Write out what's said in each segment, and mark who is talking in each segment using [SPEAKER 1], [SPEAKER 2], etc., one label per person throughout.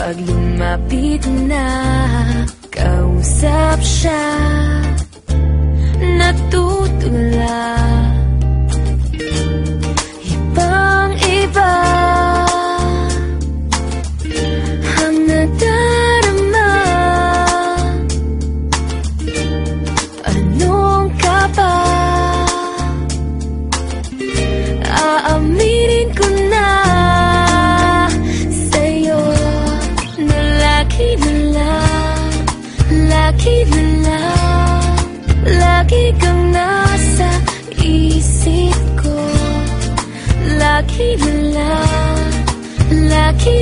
[SPEAKER 1] Malapit na kausap siya. Natutula. Ibang iba. Ang nadarama Anong ka ba? Aaminin Lang Lagi kang nasa isip ko. Lagi na lang Lagi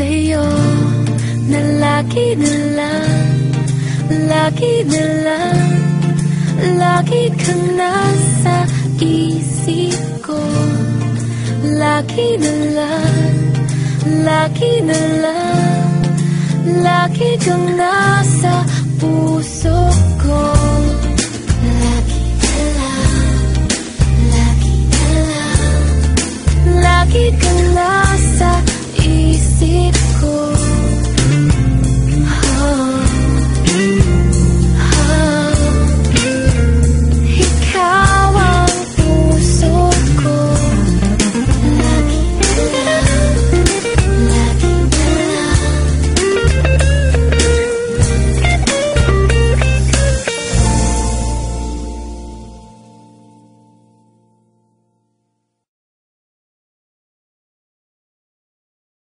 [SPEAKER 1] Sa'yo na lagi na lang Lagi na lang Lagi kang nasa isip ko. Lagi na lang Lagi na lang Lagi kang nasa puso ko. Lagi na lang Lagi na lang Lagi ka